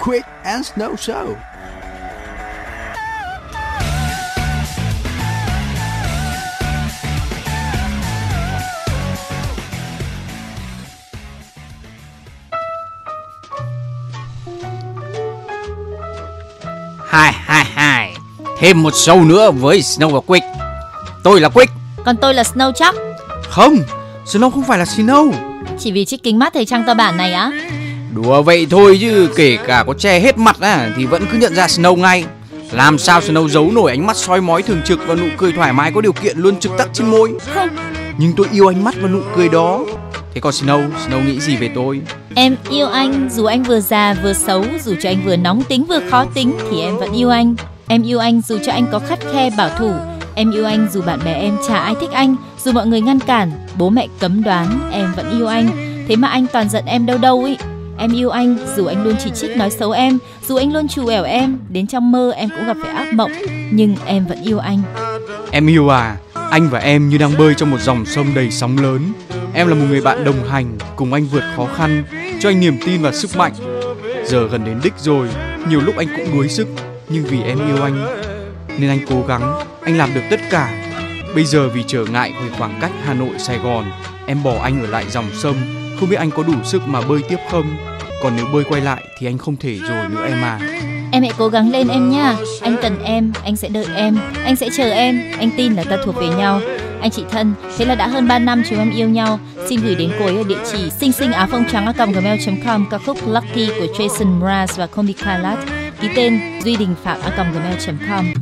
Quick and Snow Show. Hai hai hai. Thêm một show nữa với Snow và Quick. Tôi là Quick. Còn tôi là Snow chắc? Không, Snow không phải là Snow. Chỉ vì chiếc kính mắt thời trang to bản này á. Đùa vậy thôi chứ kể cả có che hết mặt á Thì vẫn cứ nhận ra Snow ngay. Làm sao Snow giấu nổi ánh mắt soi mói thường trực Và nụ cười thoải mái có điều kiện luôn trực tắc trên môi? Không. Nhưng tôi yêu ánh mắt và nụ cười đó. Thế còn Snow, Snow nghĩ gì về tôi? Em yêu anh dù anh vừa già vừa xấu Dù cho anh vừa nóng tính vừa khó tính Thì em vẫn yêu anh. Em yêu anh dù cho anh có khắt khe bảo thủ Em yêu anh dù bạn bè em chả ai thích anh Dù mọi người ngăn cản Bố mẹ cấm đoán Em vẫn yêu anh. Thế mà anh toàn giận em đâu đâu ý. Em yêu anh dù anh luôn chỉ trích nói xấu em Dù anh luôn trù ẻo em Đến trong mơ em cũng gặp phải ác mộng. Nhưng em vẫn yêu anh. Em yêu à, anh và em như đang bơi trong một dòng sông đầy sóng lớn. Em là một người bạn đồng hành, cùng anh vượt khó khăn, cho anh niềm tin và sức mạnh. Giờ gần đến đích rồi, nhiều lúc anh cũng đuối sức, nhưng vì em yêu anh, nên anh cố gắng, anh làm được tất cả. Bây giờ vì trở ngại về khoảng cách Hà Nội Sài Gòn, em bỏ anh ở lại dòng sông, không biết anh có đủ sức mà bơi tiếp không. Còn nếu bơi quay lại thì anh không thể rồi nữa em à. Em hãy cố gắng lên em nha Anh cần em, anh sẽ đợi em. Anh sẽ chờ em, anh tin là ta thuộc về nhau. Anh chị thân, thế là đã hơn 3 năm chúng em yêu nhau. Xin gửi đến cô ấy ở địa chỉ xinh xinh á phong trắng gmail.com ca khúc Lucky của Jason Mraz và Kombi Kalat ký tên duy đình phạm gmail.com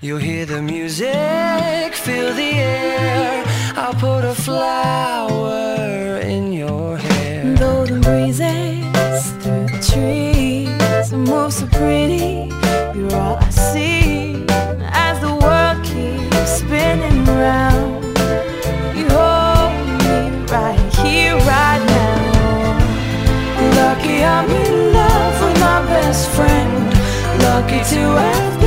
You'll hear the music, feel the air. I'll put a flower in your hair. Though the breezes through the trees move so pretty, you're all I see as the world keeps spinning round. You hold me right here, right now. Lucky I'm in love with my best friend. Lucky to have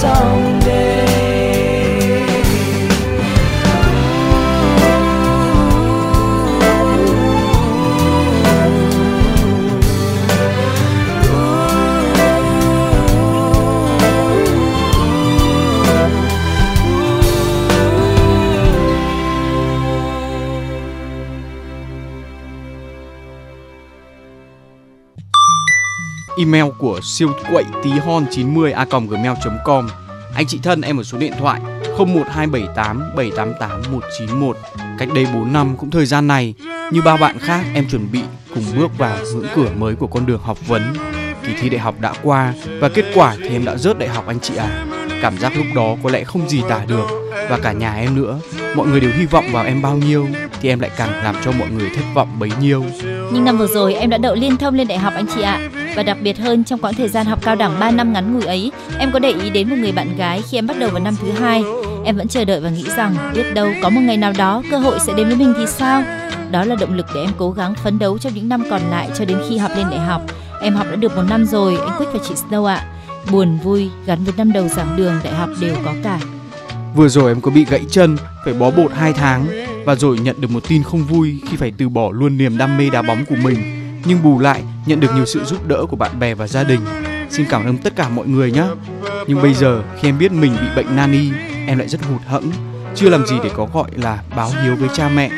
song. Email của siêu quậy tí hon 90 a gmail.com. Anh chị thân em ở số điện thoại 01278 788 191. Cách đây 4 năm cũng thời gian này, như bao bạn khác em chuẩn bị cùng bước vào ngưỡng cửa mới của con đường học vấn. Kỳ thi đại học đã qua và kết quả thì em đã rớt đại học anh chị à. Cảm giác lúc đó có lẽ không gì tả được và cả nhà em nữa. Mọi người đều hy vọng vào em bao nhiêu thì em lại càng làm cho mọi người thất vọng bấy nhiêu. Nhưng năm vừa rồi em đã đậu liên thông lên đại học anh chị ạ. Và đặc biệt hơn trong quãng thời gian học cao đẳng 3 năm ngắn ngủi ấy, em có để ý đến một người bạn gái khi em bắt đầu vào năm thứ hai. Em vẫn chờ đợi và nghĩ rằng biết đâu có một ngày nào đó cơ hội sẽ đến với mình thì sao? Đó là động lực để em cố gắng phấn đấu trong những năm còn lại cho đến khi học lên đại học. Em học đã được một năm rồi, anh quyết và chị Snow ạ. Buồn vui gắn với năm đầu giảng đường đại học đều có cả. Vừa rồi em có bị gãy chân, phải bó bột 2 tháng và rồi nhận được một tin không vui khi phải từ bỏ luôn niềm đam mê đá bóng của mình. Nhưng bù lại nhận được nhiều sự giúp đỡ của bạn bè và gia đình. Xin cảm ơn tất cả mọi người nhé. Nhưng bây giờ khi em biết mình bị bệnh nani, em lại rất hụt hẫng. Chưa làm gì để có gọi là báo hiếu với cha mẹ,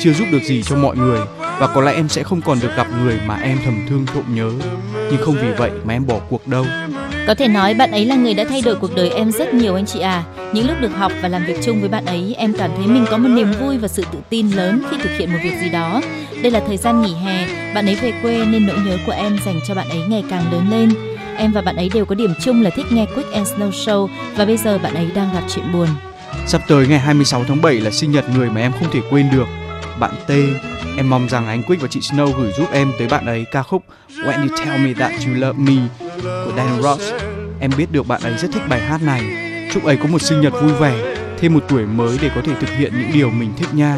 chưa giúp được gì cho mọi người và có lẽ em sẽ không còn được gặp người mà em thầm thương trộm nhớ. Nhưng không vì vậy mà em bỏ cuộc đâu. Có thể nói bạn ấy là người đã thay đổi cuộc đời em rất nhiều anh chị à. Những lúc được học và làm việc chung với bạn ấy, em cảm thấy mình có một niềm vui và sự tự tin lớn khi thực hiện một việc gì đó. Đây là thời gian nghỉ hè, bạn ấy về quê nên nỗi nhớ của em dành cho bạn ấy ngày càng lớn lên. Em và bạn ấy đều có điểm chung là thích nghe Quick and Snow Show và bây giờ bạn ấy đang gặp chuyện buồn. Sắp tới ngày 26 tháng 7 là sinh nhật người mà em không thể quên được. Bạn T, em mong rằng anh Quick và chị Snow gửi giúp em tới bạn ấy ca khúc When You Tell Me That You Love Me của Dan Ross. Em biết được bạn ấy rất thích bài hát này. Chúc ấy có một sinh nhật vui vẻ, thêm một tuổi mới để có thể thực hiện những điều mình thích nha.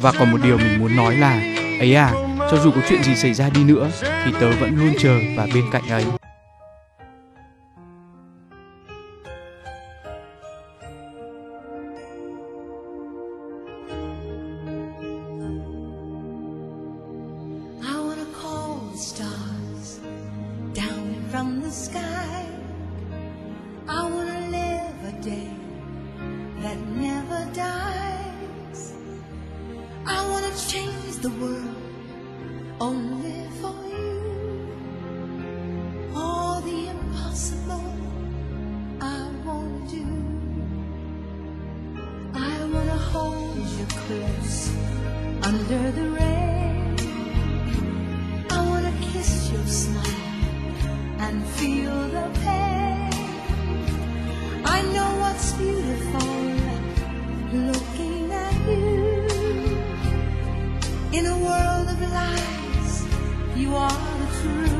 Và còn một điều mình muốn nói là, ấy à, cho dù có chuyện gì xảy ra đi nữa thì tớ vẫn luôn chờ và bên cạnh ấy. under the rain. I wanna kiss your smile and feel the pain. I know what's beautiful looking at you. In a world of lies, you are the truth.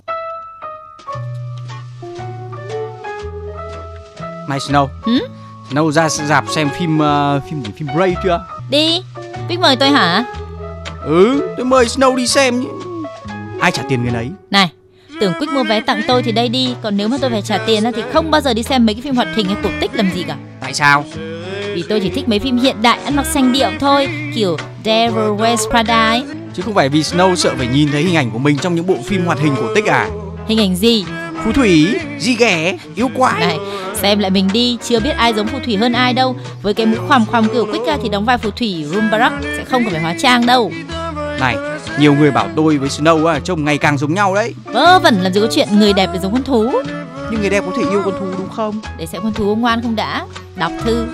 Này Snow? Snow ra dạp xem phim uh, phim gì phim Ray chưa? Đi, Bích mời tôi hả? Ừ, tôi mời Snow đi xem. Ai trả tiền người nấy? Này, tưởng Quick mua vé tặng tôi thì đây đi, còn nếu mà tôi phải trả tiền thì không bao giờ đi xem mấy cái phim hoạt hình hay cổ tích làm gì cả. Tại sao? Vì tôi chỉ thích mấy phim hiện đại ăn mặc xanh điệu thôi, kiểu Devil Wears Prada ấy. Chứ không phải vì Snow sợ phải nhìn thấy hình ảnh của mình trong những bộ phim hoạt hình cổ tích à? Hình ảnh gì? Phù thủy, di ghẻ, yêu quái. Này, xem lại mình đi, chưa biết ai giống phù thủy hơn ai đâu. Với cái mũi khoằm khoằm kiểu ra thì đóng vai phù thủy Rumbarak sẽ không cần phải hóa trang đâu. Này, nhiều người bảo tôi với Snow à, trông ngày càng giống nhau đấy. Vớ vẩn làm gì có chuyện người đẹp để giống con thú. Nhưng người đẹp có thể yêu con thú đúng không? Để xem con thú ngoan không đã. Đọc thư.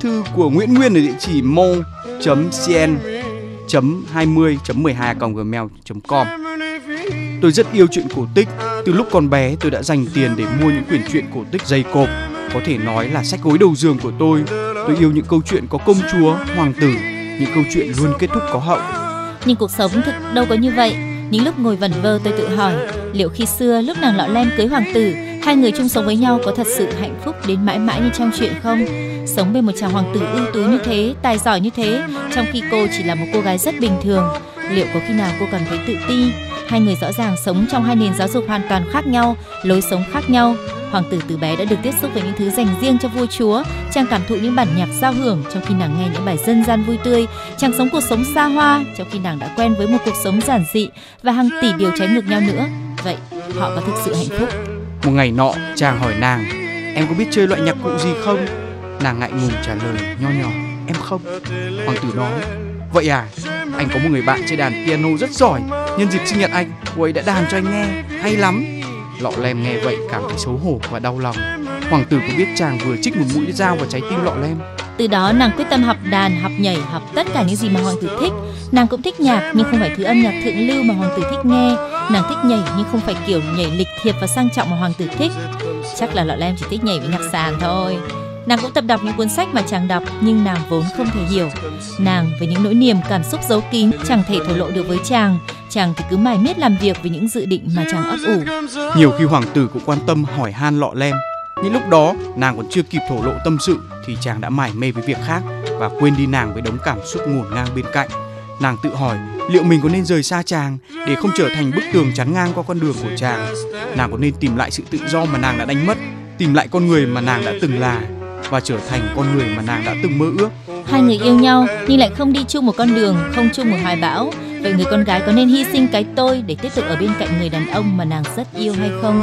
Thư của Nguyễn Nguyên ở địa chỉ mo.cn 20 12 gmail com Tôi rất yêu chuyện cổ tích. Từ lúc còn bé tôi đã dành tiền để mua những quyển truyện cổ tích dày cộp. Có thể nói là sách gối đầu giường của tôi. Tôi yêu những câu chuyện có công chúa, hoàng tử, những câu chuyện luôn kết thúc có hậu. Nhưng cuộc sống thực đâu có như vậy. Những lúc ngồi vẩn vơ tôi tự hỏi liệu khi xưa lúc nàng lọ lem cưới hoàng tử hai người chung sống với nhau có thật sự hạnh phúc đến mãi mãi như trong chuyện không? Sống bên một chàng hoàng tử ưu tú như thế, tài giỏi như thế, trong khi cô chỉ là một cô gái rất bình thường, liệu có khi nào cô cảm thấy tự ti? Hai người rõ ràng sống trong hai nền giáo dục hoàn toàn khác nhau, lối sống khác nhau. Hoàng tử từ bé đã được tiếp xúc với những thứ dành riêng cho vua chúa. Chàng cảm thụ những bản nhạc giao hưởng trong khi nàng nghe những bài dân gian vui tươi. Chàng sống cuộc sống xa hoa trong khi nàng đã quen với một cuộc sống giản dị và hàng tỷ điều trái ngược nhau nữa. Vậy họ có thực sự hạnh phúc? Một ngày nọ, chàng hỏi nàng, em có biết chơi loại nhạc cụ gì không? Nàng ngại ngùng trả lời nho nhỏ, em không. Hoàng tử nói, vậy à, anh có một người bạn chơi đàn piano rất giỏi. Nhân dịp sinh nhật anh, cô ấy đã đàn cho anh nghe, hay lắm. Lọ lem nghe vậy cảm thấy xấu hổ và đau lòng. Hoàng tử cũng biết chàng vừa trích một mũi dao vào trái tim lọ lem. Từ đó nàng quyết tâm học đàn, học nhảy, học tất cả những gì mà hoàng tử thích. Nàng cũng thích nhạc nhưng không phải thứ âm nhạc thượng lưu mà hoàng tử thích nghe. Nàng thích nhảy nhưng không phải kiểu nhảy lịch thiệp và sang trọng mà hoàng tử thích. Chắc là lọ lem chỉ thích nhảy với nhạc sàn thôi. Nàng cũng tập đọc những cuốn sách mà chàng đọc nhưng nàng vốn không thể hiểu. Nàng với những nỗi niềm cảm xúc giấu kín chẳng thể thổ lộ được với chàng. Chàng thì cứ mải miết làm việc với những dự định mà chàng ấp ủ. Nhiều khi hoàng tử cũng quan tâm hỏi han lọ lem. Những lúc đó nàng còn chưa kịp thổ lộ tâm sự thì chàng đã mải mê với việc khác và quên đi nàng với đống cảm xúc ngổn ngang bên cạnh. Nàng tự hỏi liệu mình có nên rời xa chàng để không trở thành bức tường chắn ngang qua con đường của chàng. Nàng có nên tìm lại sự tự do mà nàng đã đánh mất, tìm lại con người mà nàng đã từng là và trở thành con người mà nàng đã từng mơ ước. Hai người yêu nhau nhưng lại không đi chung một con đường, không chung một hoài bão. Vậy người con gái có nên hy sinh cái tôi để tiếp tục ở bên cạnh người đàn ông mà nàng rất yêu hay không?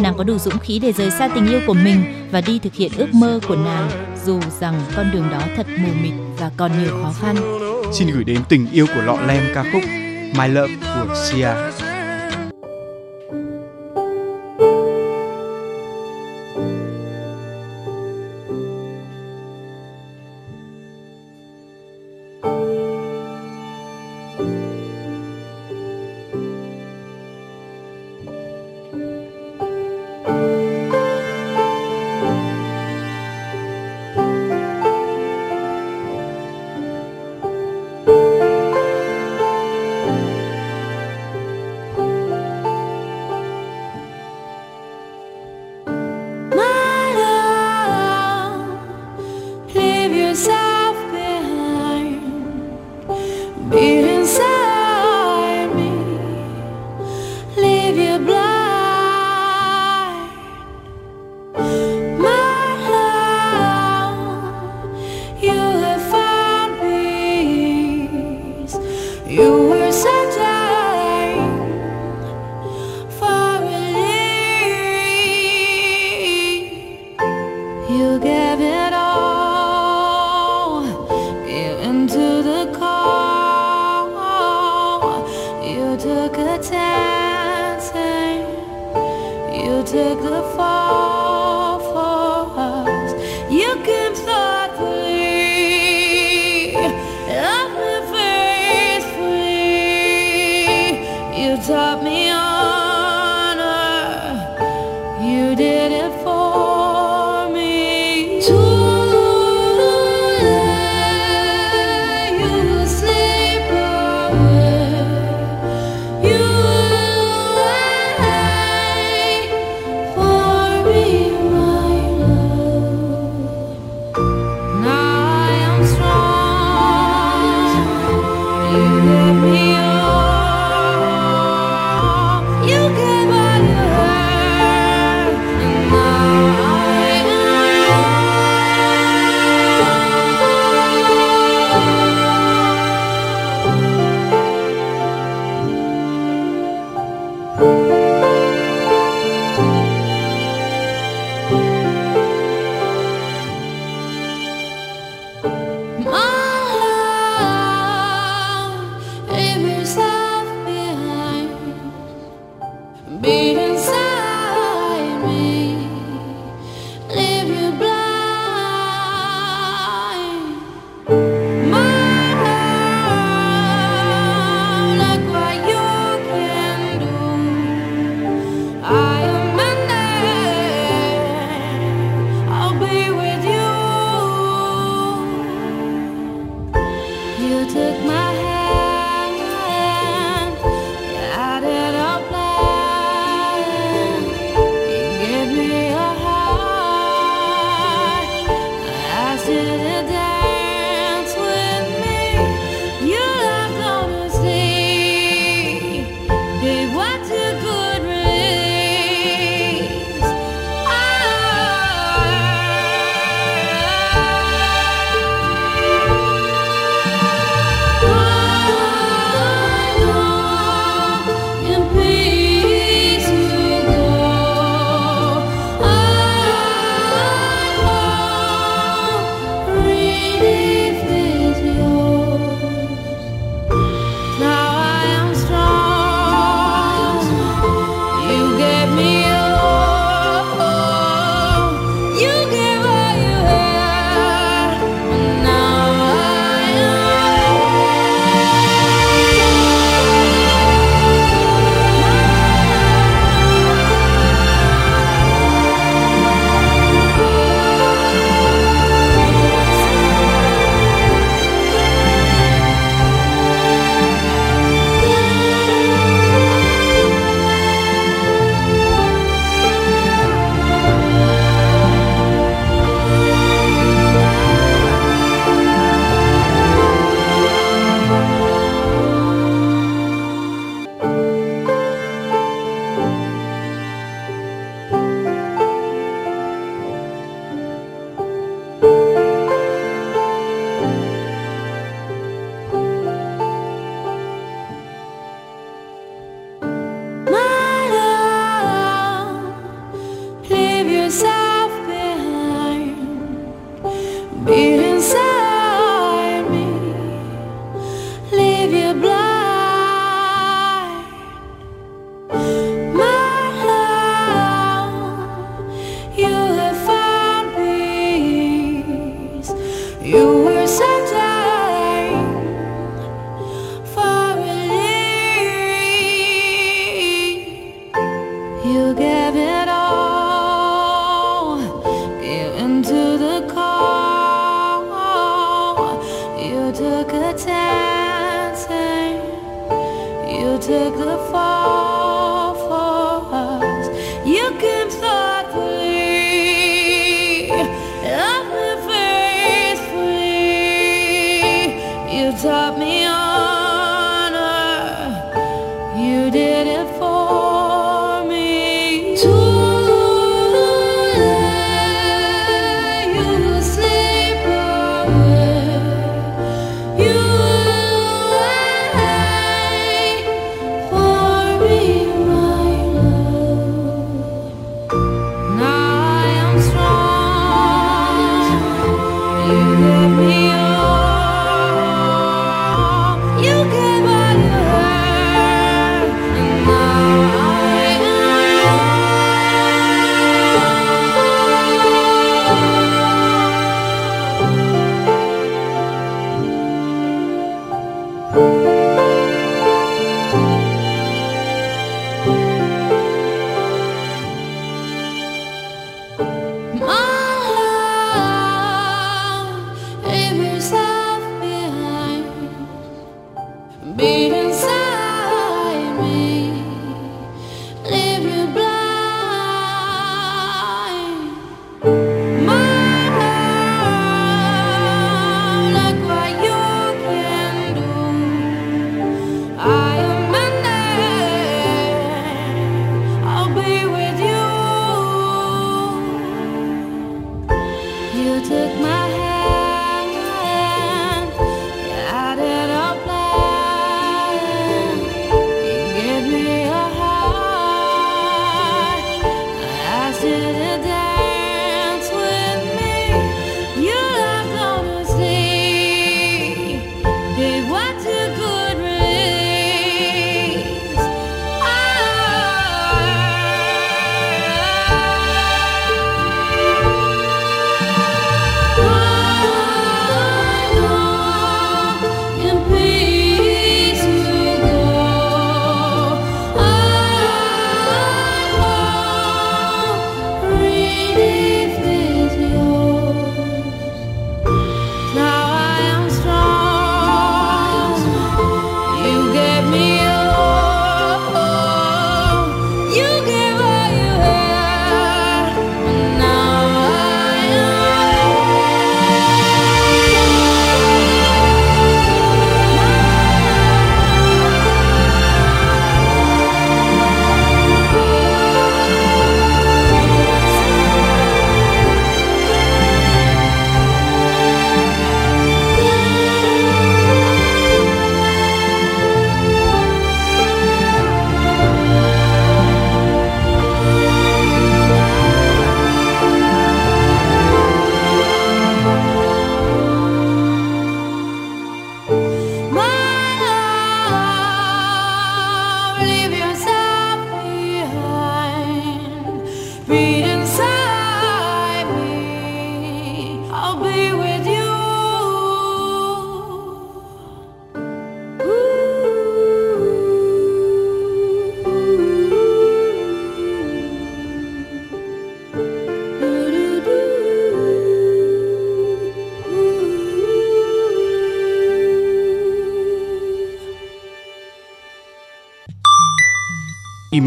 Nàng có đủ dũng khí để rời xa tình yêu của mình và đi thực hiện ước mơ của nàng, dù rằng con đường đó thật mù mịt và còn nhiều khó khăn. Xin gửi đến tình yêu của lọ lem ca khúc My Love của Sia.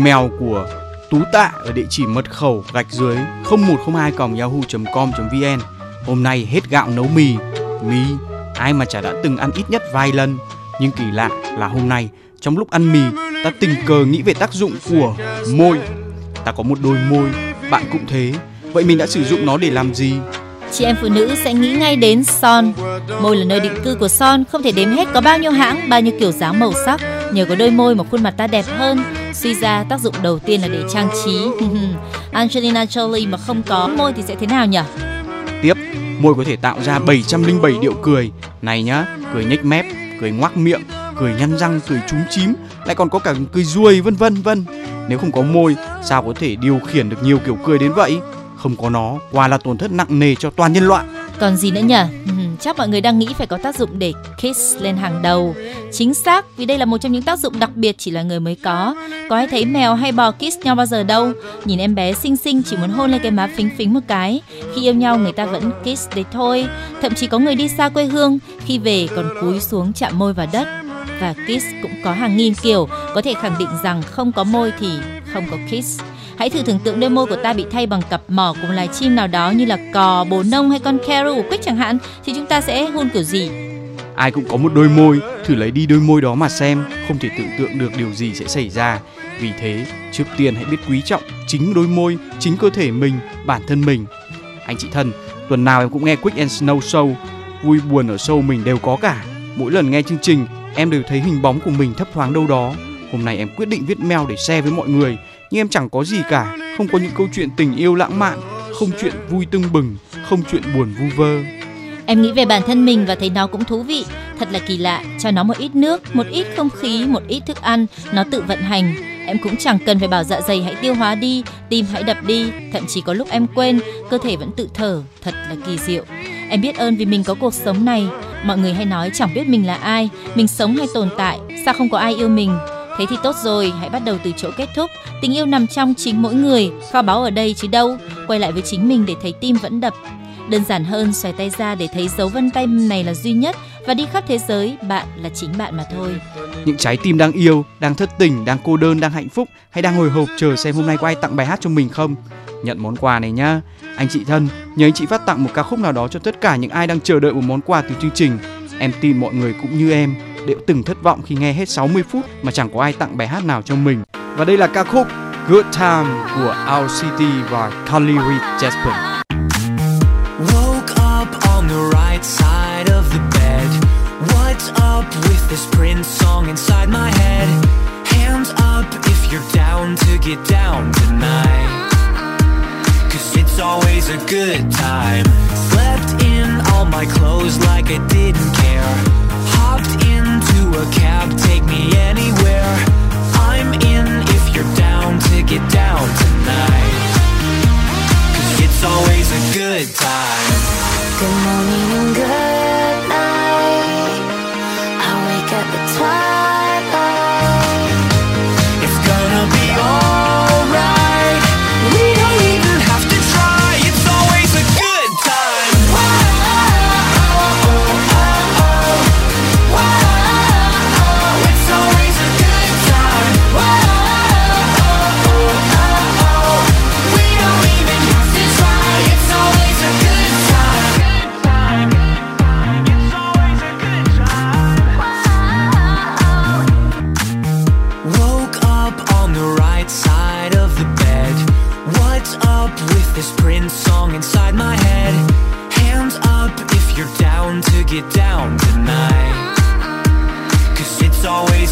Mèo của Tú Tạ ở địa chỉ mật khẩu gạch dưới 0102 yahoo.com.vn. Hôm nay hết gạo nấu mì. Mì, ai mà chả đã từng ăn ít nhất vài lần. Nhưng kỳ lạ là hôm nay trong lúc ăn mì ta tình cờ nghĩ về tác dụng của môi. Ta có một đôi môi, bạn cũng thế. Vậy mình đã sử dụng nó để làm gì? Chị em phụ nữ sẽ nghĩ ngay đến son. Môi là nơi định cư của son, không thể đếm hết có bao nhiêu hãng, bao nhiêu kiểu dáng màu sắc. Nhờ có đôi môi mà khuôn mặt ta đẹp hơn. Suy ra tác dụng đầu tiên là để trang trí. Angelina Jolie mà không có môi thì sẽ thế nào nhỉ? Tiếp, môi có thể tạo ra 707 điệu cười. Này nhá, cười nhếch mép, cười ngoác miệng, cười nhăn răng, cười trúng chím, lại còn có cả cười ruồi vân vân vân. Nếu không có môi, sao có thể điều khiển được nhiều kiểu cười đến vậy? Không có nó, quả là tổn thất nặng nề cho toàn nhân loại. Còn gì nữa nhỉ? Ừ, chắc mọi người đang nghĩ phải có tác dụng để kiss lên hàng đầu. Chính xác, vì đây là một trong những tác dụng đặc biệt chỉ là người mới có. Có ai thấy mèo hay bò kiss nhau bao giờ đâu? Nhìn em bé xinh xinh chỉ muốn hôn lên cái má phính phính một cái. Khi yêu nhau người ta vẫn kiss đấy thôi. Thậm chí có người đi xa quê hương, khi về còn cúi xuống chạm môi vào đất. Và kiss cũng có hàng nghìn kiểu, có thể khẳng định rằng không có môi thì không có kiss. Hãy thử tưởng tượng đôi môi của ta bị thay bằng cặp mỏ của một loài chim nào đó như là cò, bồ nông hay con carol của quýt chẳng hạn thì chúng ta sẽ hôn kiểu gì? Ai cũng có một đôi môi, thử lấy đi đôi môi đó mà xem, không thể tưởng tượng được điều gì sẽ xảy ra. Vì thế, trước tiên hãy biết quý trọng chính đôi môi, chính cơ thể mình, bản thân mình. Anh chị thân, tuần nào em cũng nghe Quick and Snow Show, vui buồn ở show mình đều có cả. Mỗi lần nghe chương trình, em đều thấy hình bóng của mình thấp thoáng đâu đó. Hôm nay em quyết định viết mail để share với mọi người nhưng em chẳng có gì cả, không có những câu chuyện tình yêu lãng mạn, không chuyện vui tưng bừng, không chuyện buồn vu vơ. Em nghĩ về bản thân mình và thấy nó cũng thú vị. Thật là kỳ lạ, cho nó một ít nước, một ít không khí, một ít thức ăn, nó tự vận hành. Em cũng chẳng cần phải bảo dạ dày hãy tiêu hóa đi, tim hãy đập đi, thậm chí có lúc em quên, cơ thể vẫn tự thở. Thật là kỳ diệu. Em biết ơn vì mình có cuộc sống này. Mọi người hay nói chẳng biết mình là ai, mình sống hay tồn tại, sao không có ai yêu mình? Thế thì tốt rồi, hãy bắt đầu từ chỗ kết thúc. Tình yêu nằm trong chính mỗi người, kho báu ở đây chứ đâu. Quay lại với chính mình để thấy tim vẫn đập. Đơn giản hơn, xoay tay ra để thấy dấu vân tay này là duy nhất và đi khắp thế giới, bạn là chính bạn mà thôi. Những trái tim đang yêu, đang thất tình, đang cô đơn, đang hạnh phúc hay đang hồi hộp chờ xem hôm nay có ai tặng bài hát cho mình không? Nhận món quà này nhá. Anh chị thân, nhớ anh chị phát tặng một ca khúc nào đó cho tất cả những ai đang chờ đợi một món quà từ chương trình. Em tin mọi người cũng như em đều từng thất vọng khi nghe hết 60 phút mà chẳng có ai tặng bài hát nào cho mình. Và đây là ca khúc Good Time của Our City và Carly Rae Jepsen. Woke up on the right side of the bed. What's up with this Prince song inside my head? Hands up if you're down to get down tonight. Cause it's always a good time. Slept in all my clothes like I didn't care. Into a cab, take me anywhere. I'm in if you're down to get down tonight. Cause it's always a good time. Good morning and good night. I wake up at twilight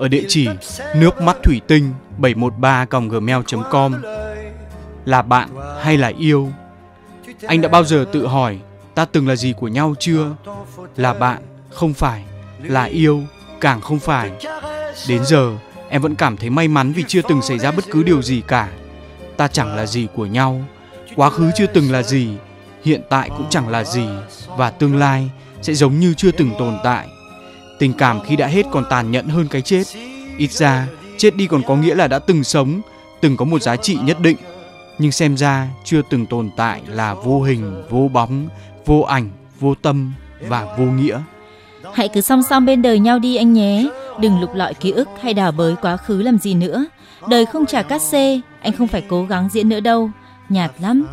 ở địa chỉ nước mắt thủy tinh 713 gmail.com là bạn hay là yêu? Anh đã bao giờ tự hỏi ta từng là gì của nhau chưa? Là bạn, không phải. Là yêu, càng không phải. Đến giờ, em vẫn cảm thấy may mắn vì chưa từng xảy ra bất cứ điều gì cả. Ta chẳng là gì của nhau. Quá khứ chưa từng là gì, hiện tại cũng chẳng là gì và tương lai sẽ giống như chưa từng tồn tại tình cảm khi đã hết còn tàn nhẫn hơn cái chết. Ít ra, chết đi còn có nghĩa là đã từng sống, từng có một giá trị nhất định. Nhưng xem ra, chưa từng tồn tại là vô hình, vô bóng, vô ảnh, vô tâm và vô nghĩa. Hãy cứ song song bên đời nhau đi anh nhé. Đừng lục lọi ký ức hay đào bới quá khứ làm gì nữa. Đời không trả cát xê, anh không phải cố gắng diễn nữa đâu. Nhạt lắm.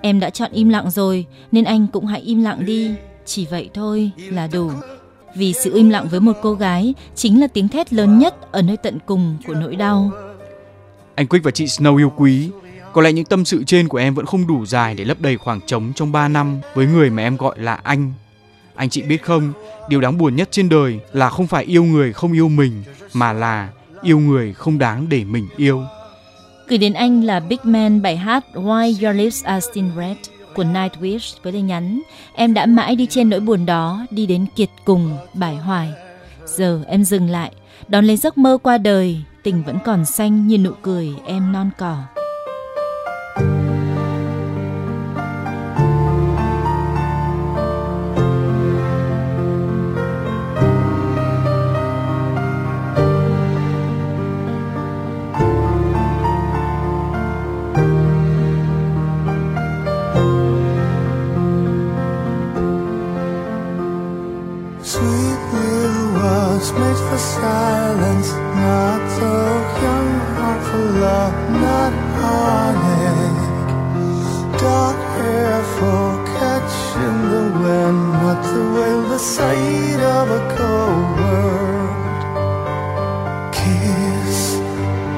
Em đã chọn im lặng rồi, nên anh cũng hãy im lặng đi. Chỉ vậy thôi là đủ vì sự im lặng với một cô gái chính là tiếng thét lớn nhất ở nơi tận cùng của nỗi đau. Anh Quick và chị Snow yêu quý, có lẽ những tâm sự trên của em vẫn không đủ dài để lấp đầy khoảng trống trong 3 năm với người mà em gọi là anh. Anh chị biết không, điều đáng buồn nhất trên đời là không phải yêu người không yêu mình, mà là yêu người không đáng để mình yêu. Gửi đến anh là Big Man bài hát Why Your Lips Are Still Red của Nightwish với lời nhắn Em đã mãi đi trên nỗi buồn đó, đi đến kiệt cùng, bải hoài. Giờ em dừng lại, đón lấy giấc mơ qua đời, tình vẫn còn xanh như nụ cười em non cỏ.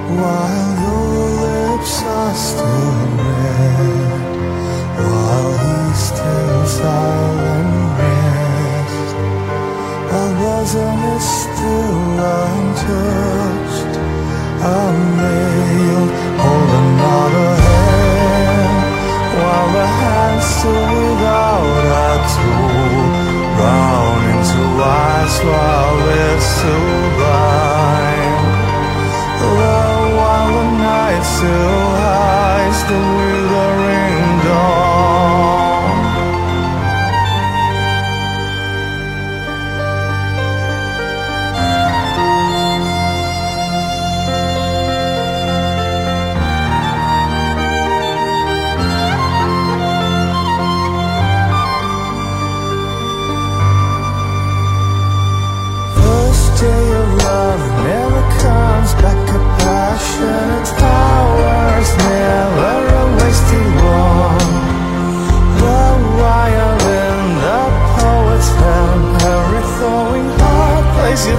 while your lips are still red, while he still silent rest. I wasn't still untouched. a nail nailed, another hand, while the hand still without a tool, brown into ice while it's still. So high is the. is your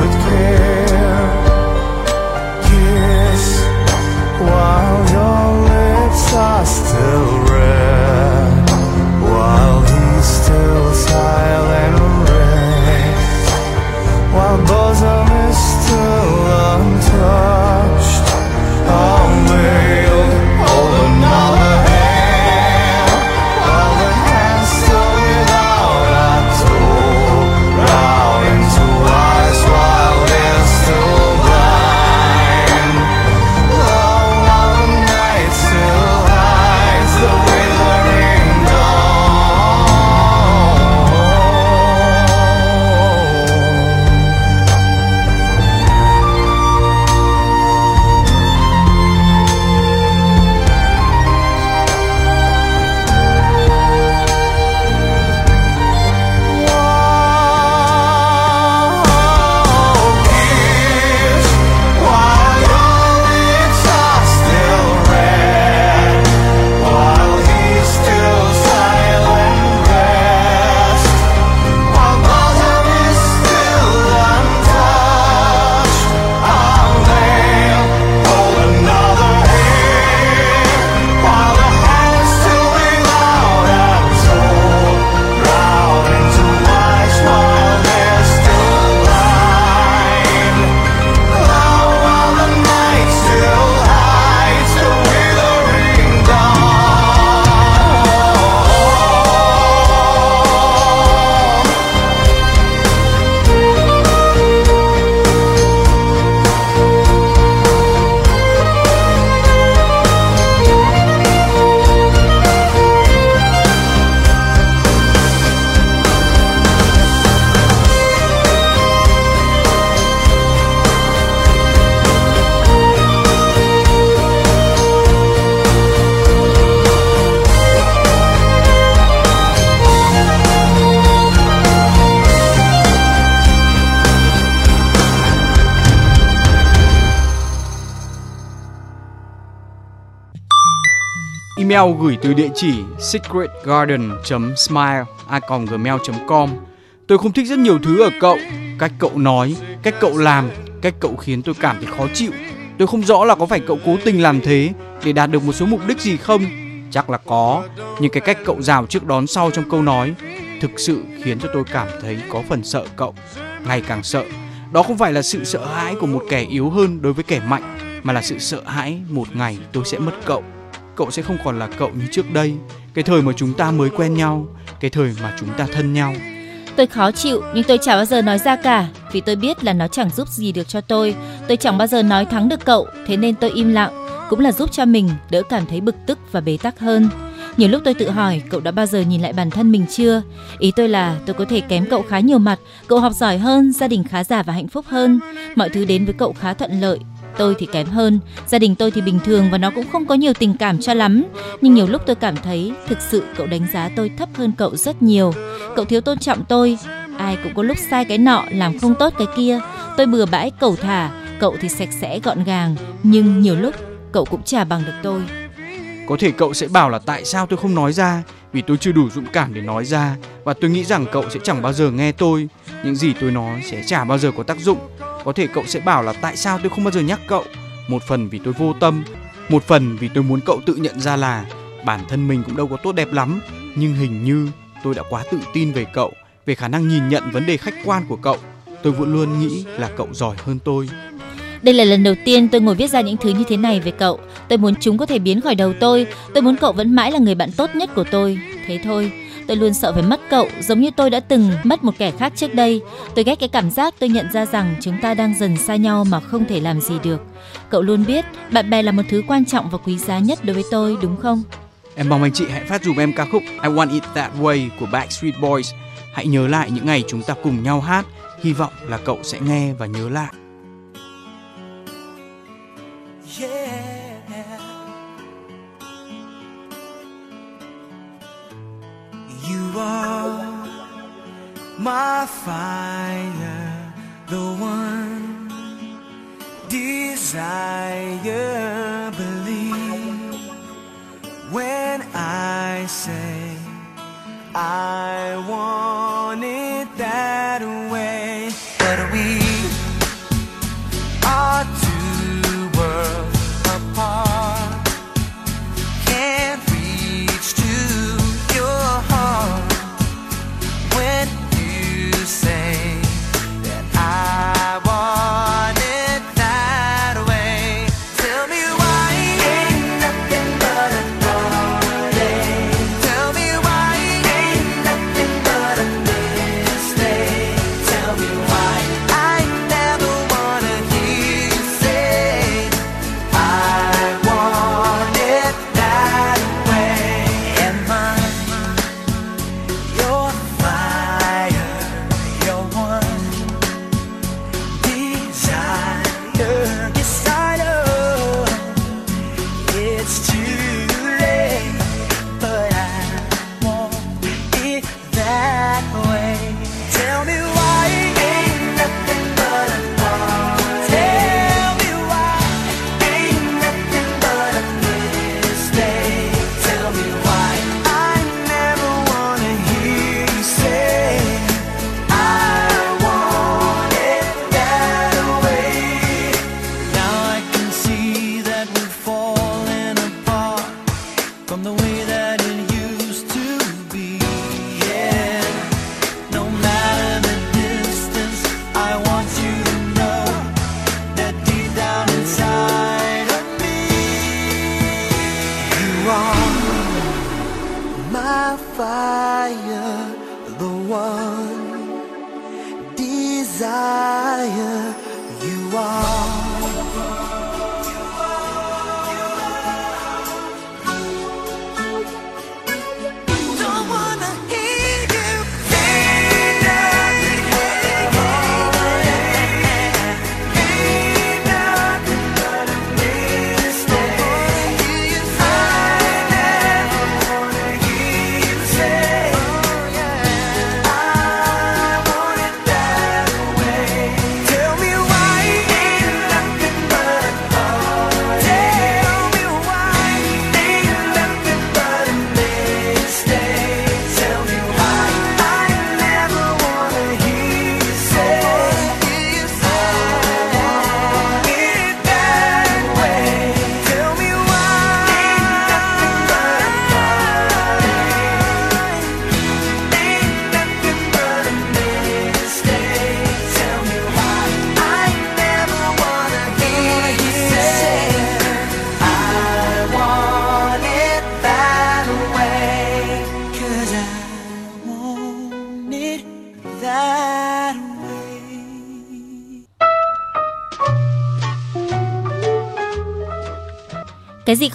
with care. Email gửi từ địa chỉ secretgarden.smile@gmail.com. Tôi không thích rất nhiều thứ ở cậu, cách cậu nói, cách cậu làm, cách cậu khiến tôi cảm thấy khó chịu. Tôi không rõ là có phải cậu cố tình làm thế để đạt được một số mục đích gì không. Chắc là có, nhưng cái cách cậu rào trước đón sau trong câu nói thực sự khiến cho tôi cảm thấy có phần sợ cậu, ngày càng sợ. Đó không phải là sự sợ hãi của một kẻ yếu hơn đối với kẻ mạnh, mà là sự sợ hãi một ngày tôi sẽ mất cậu. Cậu sẽ không còn là cậu như trước đây, cái thời mà chúng ta mới quen nhau, cái thời mà chúng ta thân nhau. Tôi khó chịu nhưng tôi chả bao giờ nói ra cả vì tôi biết là nó chẳng giúp gì được cho tôi. Tôi chẳng bao giờ nói thắng được cậu, thế nên tôi im lặng cũng là giúp cho mình đỡ cảm thấy bực tức và bế tắc hơn. Nhiều lúc tôi tự hỏi cậu đã bao giờ nhìn lại bản thân mình chưa? Ý tôi là tôi có thể kém cậu khá nhiều mặt, cậu học giỏi hơn, gia đình khá giả và hạnh phúc hơn, mọi thứ đến với cậu khá thuận lợi. Tôi thì kém hơn, gia đình tôi thì bình thường và nó cũng không có nhiều tình cảm cho lắm. Nhưng nhiều lúc tôi cảm thấy thực sự cậu đánh giá tôi thấp hơn cậu rất nhiều. Cậu thiếu tôn trọng tôi, ai cũng có lúc sai cái nọ làm không tốt cái kia. Tôi bừa bãi cầu thả, cậu thì sạch sẽ gọn gàng, nhưng nhiều lúc cậu cũng chả bằng được tôi. Có thể cậu sẽ bảo là tại sao tôi không nói ra vì tôi chưa đủ dũng cảm để nói ra và tôi nghĩ rằng cậu sẽ chẳng bao giờ nghe tôi. Những gì tôi nói sẽ chả bao giờ có tác dụng. Có thể cậu sẽ bảo là tại sao tôi không bao giờ nhắc cậu. Một phần vì tôi vô tâm, một phần vì tôi muốn cậu tự nhận ra là bản thân mình cũng đâu có tốt đẹp lắm, nhưng hình như tôi đã quá tự tin về cậu, về khả năng nhìn nhận vấn đề khách quan của cậu. Tôi vẫn luôn nghĩ là cậu giỏi hơn tôi. Đây là lần đầu tiên tôi ngồi viết ra những thứ như thế này về cậu. Tôi muốn chúng có thể biến khỏi đầu tôi. Tôi muốn cậu vẫn mãi là người bạn tốt nhất của tôi. Thế thôi. Tôi luôn sợ phải mất cậu, giống như tôi đã từng mất một kẻ khác trước đây. Tôi ghét cái cảm giác tôi nhận ra rằng chúng ta đang dần xa nhau mà không thể làm gì được. Cậu luôn biết, bạn bè là một thứ quan trọng và quý giá nhất đối với tôi, đúng không? Em mong anh chị hãy phát dùm em ca khúc I Want It That Way của Backstreet Boys. Hãy nhớ lại những ngày chúng ta cùng nhau hát. Hy vọng là cậu sẽ nghe và nhớ lại.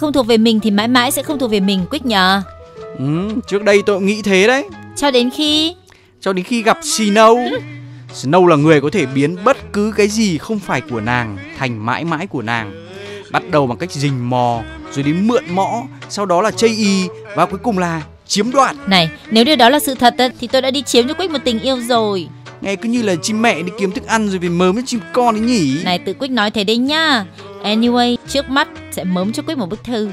Không thuộc về mình thì mãi mãi sẽ không thuộc về mình Quyết nhờ. Ừ, trước đây tôi nghĩ thế đấy. Cho đến khi Cho đến khi gặp Snow. Snow là người có thể biến bất cứ cái gì không phải của nàng thành mãi mãi của nàng. Bắt đầu bằng cách rình mò, rồi đến mượn mõ, sau đó là chây y và cuối cùng là chiếm đoạt. Này, nếu điều đó là sự thật thì tôi đã đi chiếm cho Quyết một tình yêu rồi. Nghe cứ như là chim mẹ đi kiếm thức ăn rồi về mớm với chim con ấy nhỉ. Này tự Quyết nói thế đấy nhá. Anyway, trước mắt sẽ mớm cho Quyết một bức thư.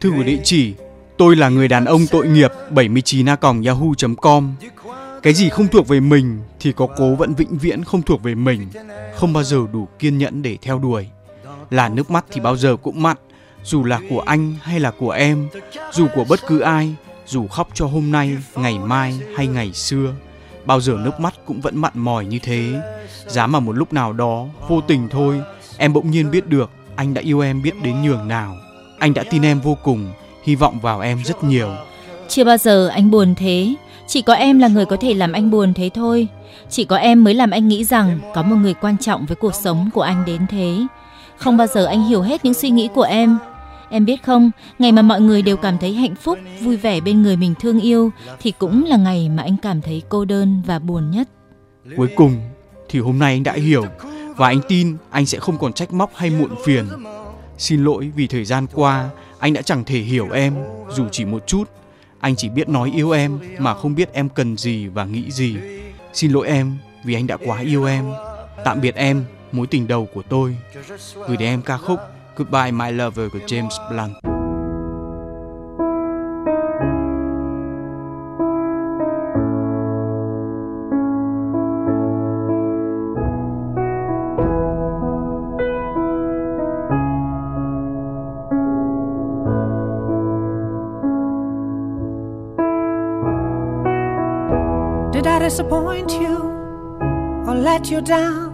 Thư của địa chỉ Tôi là người đàn ông tội nghiệp 79 a yahoo.com Cái gì không thuộc về mình thì có cố vẫn vĩnh viễn không thuộc về mình Không bao giờ đủ kiên nhẫn để theo đuổi là nước mắt thì bao giờ cũng mặn Dù là của anh hay là của em Dù của bất cứ ai Dù khóc cho hôm nay, ngày mai hay ngày xưa Bao giờ nước mắt cũng vẫn mặn mỏi như thế Giá mà một lúc nào đó Vô tình thôi Em bỗng nhiên biết được Anh đã yêu em biết đến nhường nào anh đã tin em vô cùng, hy vọng vào em rất nhiều. Chưa bao giờ anh buồn thế, chỉ có em là người có thể làm anh buồn thế thôi. Chỉ có em mới làm anh nghĩ rằng có một người quan trọng với cuộc sống của anh đến thế. Không bao giờ anh hiểu hết những suy nghĩ của em. Em biết không, ngày mà mọi người đều cảm thấy hạnh phúc, vui vẻ bên người mình thương yêu thì cũng là ngày mà anh cảm thấy cô đơn và buồn nhất. Cuối cùng thì hôm nay anh đã hiểu và anh tin anh sẽ không còn trách móc hay muộn phiền Xin lỗi vì thời gian qua anh đã chẳng thể hiểu em dù chỉ một chút. Anh chỉ biết nói yêu em mà không biết em cần gì và nghĩ gì. Xin lỗi em vì anh đã quá yêu em. Tạm biệt em, mối tình đầu của tôi. Gửi đến em ca khúc Goodbye My Lover của James Blunt. Did I disappoint you or let you down?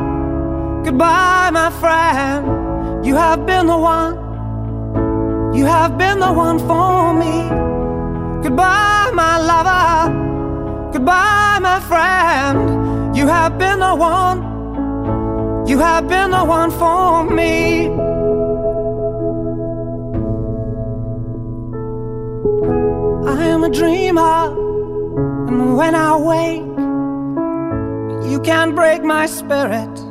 Goodbye, my friend. You have been the one. You have been the one for me. Goodbye, my lover. Goodbye, my friend. You have been the one. You have been the one for me. I am a dreamer. And when I wake, you can't break my spirit.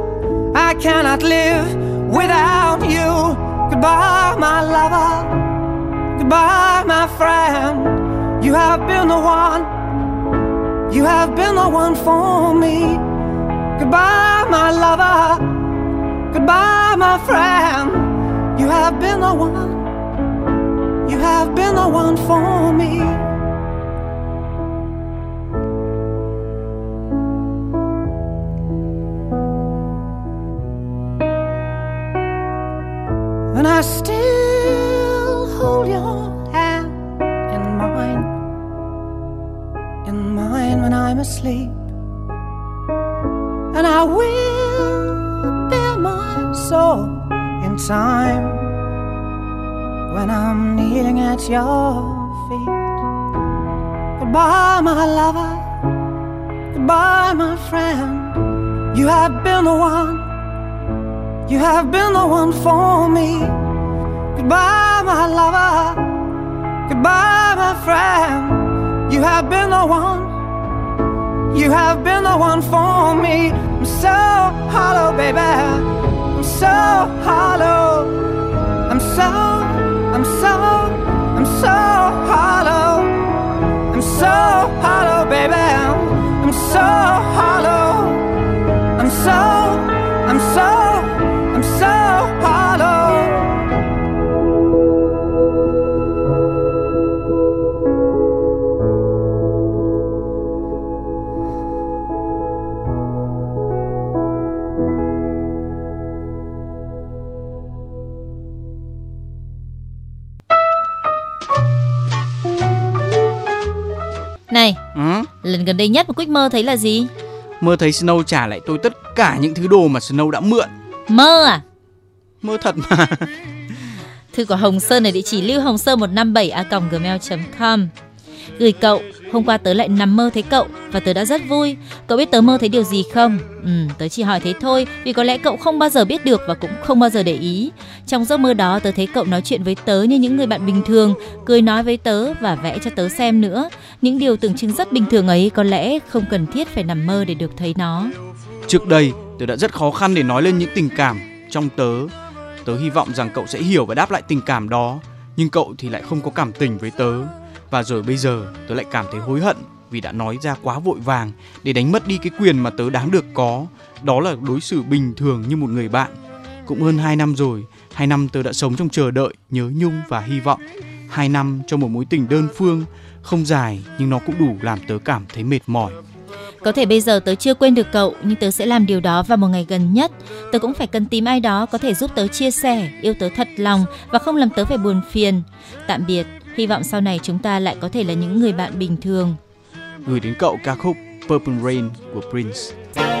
I cannot live without you. Goodbye, my lover. Goodbye, my friend. You have been the one. You have been the one for me. Goodbye, my lover. Goodbye, my friend. You have been the one. You have been the one for me. At your feet. Goodbye, my lover. Goodbye, my friend. You have been the one. You have been the one for me. Goodbye, my lover. Goodbye, my friend. You have been the one. You have been the one for me. I'm so hollow, baby. I'm so hollow. I'm so, I'm so, đây nhất mà Quick mơ thấy là gì? Mơ thấy Snow trả lại tôi tất cả những thứ đồ mà Snow đã mượn. Mơ à? Mơ thật mà. Thư của Hồng Sơn ở địa chỉ lưu hồng sơn 157 a gmail.com Gửi cậu, hôm qua tớ lại nằm mơ thấy cậu và tớ đã rất vui. Cậu biết tớ mơ thấy điều gì không? Ừ, tớ chỉ hỏi thế thôi vì có lẽ cậu không bao giờ biết được và cũng không bao giờ để ý. Trong giấc mơ đó tớ thấy cậu nói chuyện với tớ như những người bạn bình thường, cười nói với tớ và vẽ cho tớ xem nữa. Những điều tưởng chừng rất bình thường ấy có lẽ không cần thiết phải nằm mơ để được thấy nó. Trước đây, tớ đã rất khó khăn để nói lên những tình cảm trong tớ. Tớ hy vọng rằng cậu sẽ hiểu và đáp lại tình cảm đó, nhưng cậu thì lại không có cảm tình với tớ. Và rồi bây giờ, tớ lại cảm thấy hối hận vì đã nói ra quá vội vàng để đánh mất đi cái quyền mà tớ đáng được có. Đó là đối xử bình thường như một người bạn. Cũng hơn 2 năm rồi, 2 năm tớ đã sống trong chờ đợi, nhớ nhung và hy vọng. 2 năm cho một mối tình đơn phương, không dài nhưng nó cũng đủ làm tớ cảm thấy mệt mỏi. Có thể bây giờ tớ chưa quên được cậu nhưng tớ sẽ làm điều đó vào một ngày gần nhất. Tớ cũng phải cần tìm ai đó có thể giúp tớ chia sẻ, yêu tớ thật lòng và không làm tớ phải buồn phiền. Tạm biệt, hy vọng sau này chúng ta lại có thể là những người bạn bình thường. Gửi đến cậu ca khúc Purple Rain của Prince.